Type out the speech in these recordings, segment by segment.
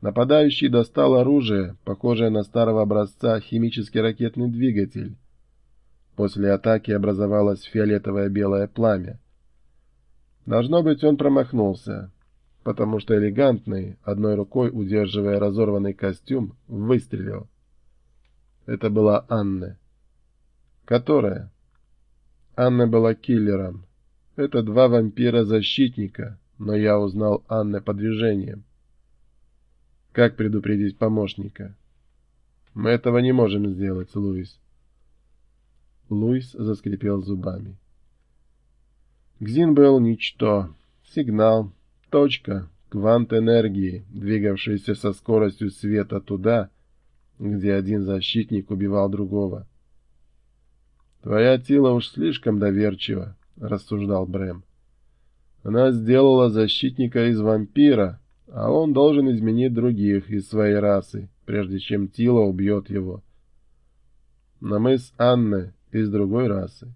Нападающий достал оружие, похожее на старого образца химический ракетный двигатель. После атаки образовалось фиолетовое белое пламя. Должно быть, он промахнулся, потому что элегантный, одной рукой удерживая разорванный костюм, выстрелил. Это была Анна. Которая? Анна была киллером. Это два вампира-защитника, но я узнал Анны по движениям. Как предупредить помощника? Мы этого не можем сделать, Луис. Луис заскрипел зубами. Гзин был ничто. Сигнал. Точка. Квант энергии, двигавшийся со скоростью света туда, где один защитник убивал другого. «Твоя Тила уж слишком доверчива», — рассуждал Брэм. «Она сделала защитника из вампира, а он должен изменить других из своей расы, прежде чем Тила убьет его. Но мы с Анной из другой расы.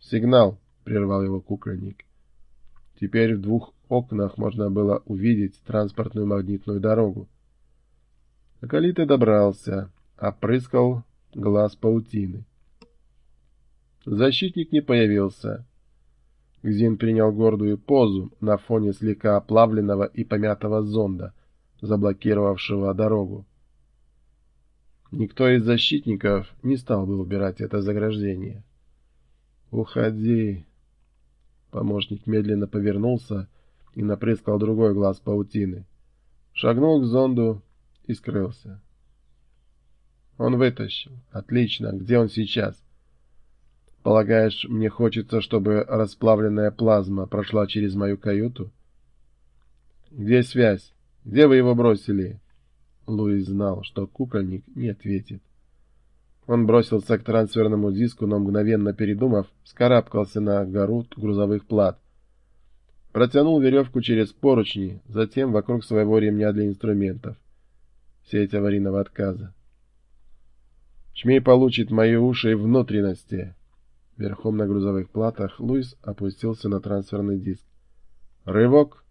Сигнал, — прервал его кукольник. Теперь в двух окнах можно было увидеть транспортную магнитную дорогу. Акалиты добрался, опрыскал глаз паутины. Защитник не появился. Гзин принял гордую позу на фоне слегка оплавленного и помятого зонда, заблокировавшего дорогу. Никто из защитников не стал бы убирать это заграждение. «Уходи!» Помощник медленно повернулся и напрыскал другой глаз паутины. Шагнул к зонду и скрылся. Он вытащил. Отлично. Где он сейчас? Полагаешь, мне хочется, чтобы расплавленная плазма прошла через мою каюту? Где связь? Где вы его бросили? Луис знал, что кукольник не ответит. Он бросился к трансферному диску, но мгновенно передумав, скарабкался на гору грузовых плат. Протянул веревку через поручни, затем вокруг своего ремня для инструментов. Сеть аварийного отказа. Чмей получит мои уши и внутренности. Верхом на грузовых платах Луис опустился на трансферный диск. Рывок,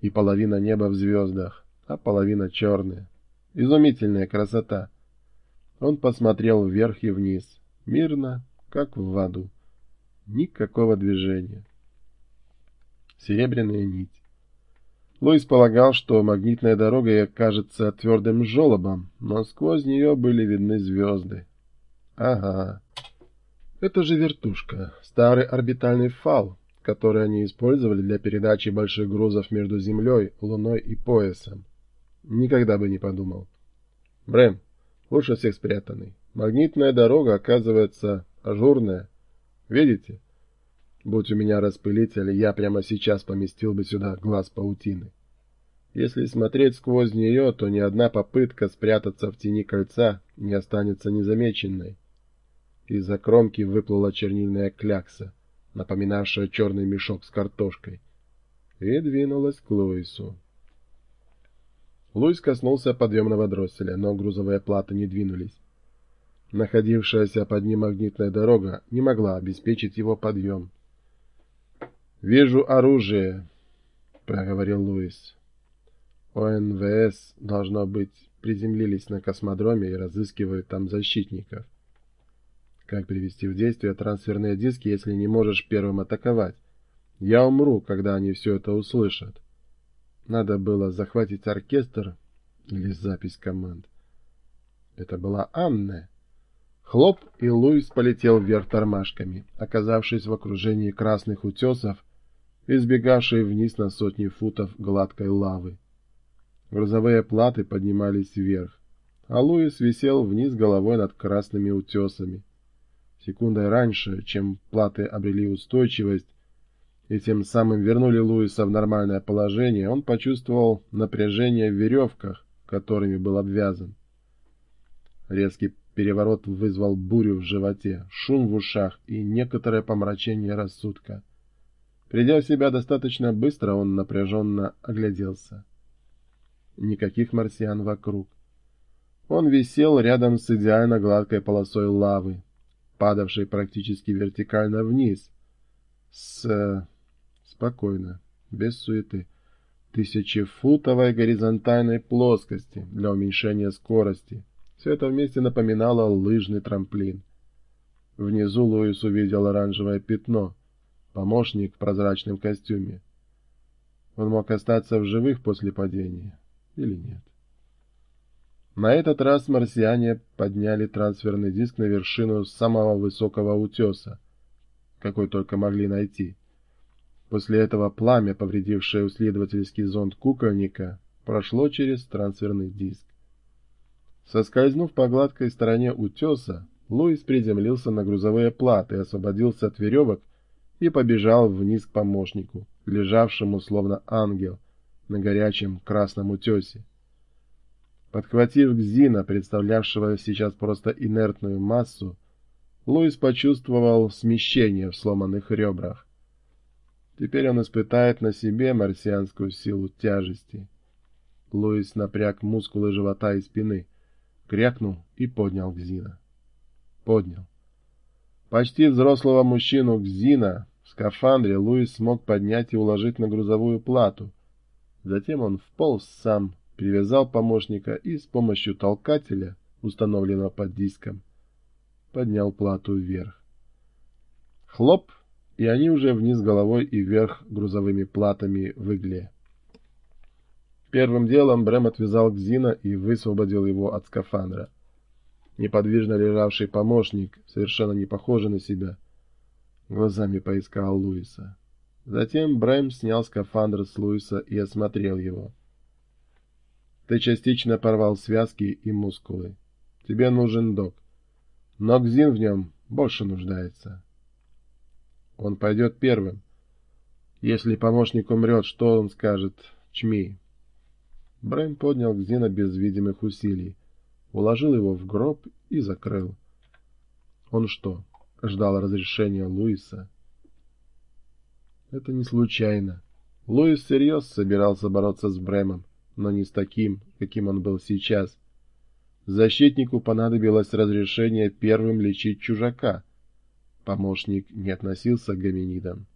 и половина неба в звездах, а половина черная. Изумительная красота. Он посмотрел вверх и вниз, мирно, как в аду. Никакого движения. Серебряная нить. Луис полагал, что магнитная дорога кажется твердым желобом, но сквозь нее были видны звезды. Ага. Это же вертушка, старый орбитальный фал, который они использовали для передачи больших грузов между Землей, Луной и поясом. Никогда бы не подумал. Брэм, лучше всех спрятанный. Магнитная дорога, оказывается, ажурная. Видите? Будь у меня распылитель, я прямо сейчас поместил бы сюда глаз паутины. Если смотреть сквозь нее, то ни одна попытка спрятаться в тени кольца не останется незамеченной. Из-за кромки выплыла чернильная клякса, напоминавшая черный мешок с картошкой, и двинулась к Луису. Луис коснулся подъемного дросселя, но грузовые платы не двинулись. Находившаяся под ним магнитная дорога не могла обеспечить его подъем. «Вижу оружие», — проговорил Луис. ОНВС, должно быть, приземлились на космодроме и разыскивают там защитников. Как привести в действие трансферные диски, если не можешь первым атаковать? Я умру, когда они все это услышат. Надо было захватить оркестр или запись команд. Это была Анна. Хлоп, и Луис полетел вверх тормашками, оказавшись в окружении красных утесов, избегавшей вниз на сотни футов гладкой лавы. Грузовые платы поднимались вверх, а Луис висел вниз головой над красными утесами. Секундой раньше, чем платы обрели устойчивость и тем самым вернули Луиса в нормальное положение, он почувствовал напряжение в веревках, которыми был обвязан. Резкий переворот вызвал бурю в животе, шум в ушах и некоторое помрачение рассудка. Придя в себя достаточно быстро, он напряженно огляделся. Никаких марсиан вокруг. Он висел рядом с идеально гладкой полосой лавы, падавшей практически вертикально вниз. С... спокойно, без суеты. тысячефутовой горизонтальной плоскости для уменьшения скорости. Все это вместе напоминало лыжный трамплин. Внизу Луис увидел оранжевое пятно, помощник в прозрачном костюме. Он мог остаться в живых после падения или нет. На этот раз марсиане подняли трансферный диск на вершину самого высокого утеса, какой только могли найти. После этого пламя, повредившее исследовательский зонд кукольника, прошло через трансферный диск. Соскользнув по гладкой стороне утеса, Луис приземлился на грузовые платы, освободился от веревок и побежал вниз к помощнику, лежавшему словно ангел на горячем красном утесе. Подхватив Гзина, представлявшего сейчас просто инертную массу, Луис почувствовал смещение в сломанных ребрах. Теперь он испытает на себе марсианскую силу тяжести. Луис напряг мускулы живота и спины, крякнул и поднял Гзина. Поднял. Почти взрослого мужчину Гзина в скафандре Луис смог поднять и уложить на грузовую плату. Затем он вполз сам привязал помощника и с помощью толкателя, установленного под диском, поднял плату вверх. Хлоп, и они уже вниз головой и вверх грузовыми платами в игле. Первым делом Брэм отвязал Гзина и высвободил его от скафандра. Неподвижно лежавший помощник, совершенно не похожий на себя, глазами поискал Луиса. Затем Брэм снял скафандр с Луиса и осмотрел его. Ты частично порвал связки и мускулы. Тебе нужен док. Но Гзин в нем больше нуждается. Он пойдет первым. Если помощник умрет, что он скажет? Чми. Брэм поднял Гзина без видимых усилий, уложил его в гроб и закрыл. Он что, ждал разрешения Луиса? Это не случайно. Луис всерьез собирался бороться с Брэмом но не с таким, каким он был сейчас. Защитнику понадобилось разрешение первым лечить чужака. Помощник не относился к гоминидам.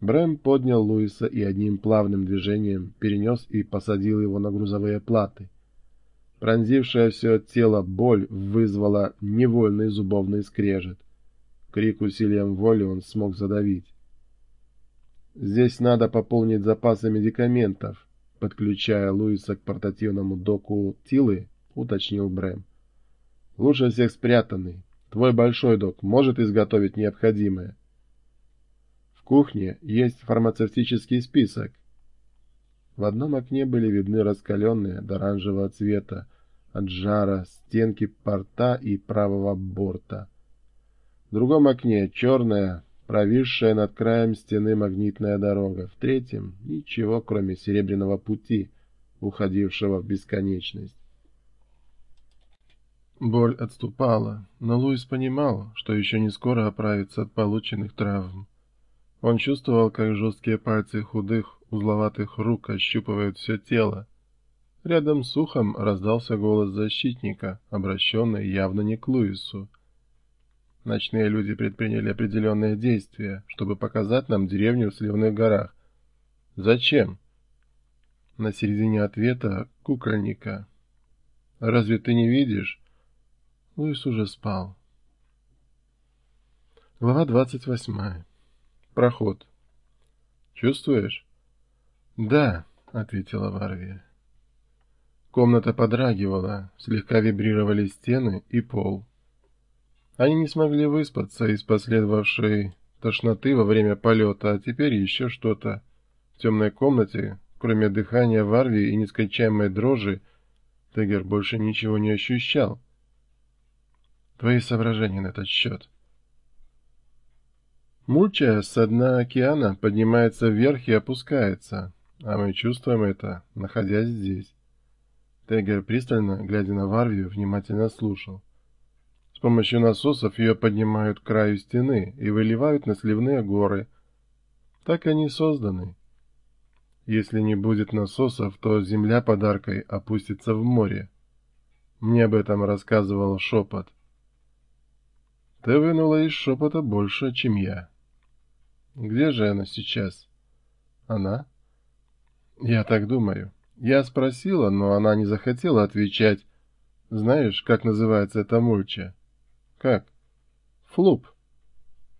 Брэм поднял Луиса и одним плавным движением перенес и посадил его на грузовые платы. Пронзившая все тело боль вызвала невольный зубовный скрежет. Крик усилием воли он смог задавить. «Здесь надо пополнить запасы медикаментов», подключая Луиса к портативному доку Тилы, уточнил Брэм. «Лучше всех спрятанный. Твой большой док может изготовить необходимое». В кухне есть фармацевтический список. В одном окне были видны раскаленные до оранжевого цвета от жара стенки порта и правого борта. В другом окне черная, провисшая над краем стены магнитная дорога. В третьем — ничего, кроме серебряного пути, уходившего в бесконечность. Боль отступала, но Луис понимал, что еще не скоро оправится от полученных травм. Он чувствовал, как жесткие пальцы худых, узловатых рук ощупывают все тело. Рядом с ухом раздался голос защитника, обращенный явно не к Луису. Ночные люди предприняли определенные действия, чтобы показать нам деревню в Сливных горах. Зачем? На середине ответа кукольника. Разве ты не видишь? Луис уже спал. Глава двадцать восьмая. Проход. Чувствуешь? Да, ответила Варвия. Комната подрагивала, слегка вибрировали стены и пол. Они не смогли выспаться из последовавшей тошноты во время полета, а теперь еще что-то. В темной комнате, кроме дыхания Варви и нескончаемой дрожи, Тегер больше ничего не ощущал. Твои соображения на этот счет. Мульча с дна океана поднимается вверх и опускается, а мы чувствуем это, находясь здесь. Тегер, пристально глядя на Варвию, внимательно слушал. С помощью насосов ее поднимают к краю стены и выливают на сливные горы. Так они созданы. Если не будет насосов, то земля подаркой опустится в море. Мне об этом рассказывал шепот. Ты вынула из шепота больше, чем я. Где же она сейчас? Она? Я так думаю. Я спросила, но она не захотела отвечать. Знаешь, как называется эта мульча? Как? Флуп.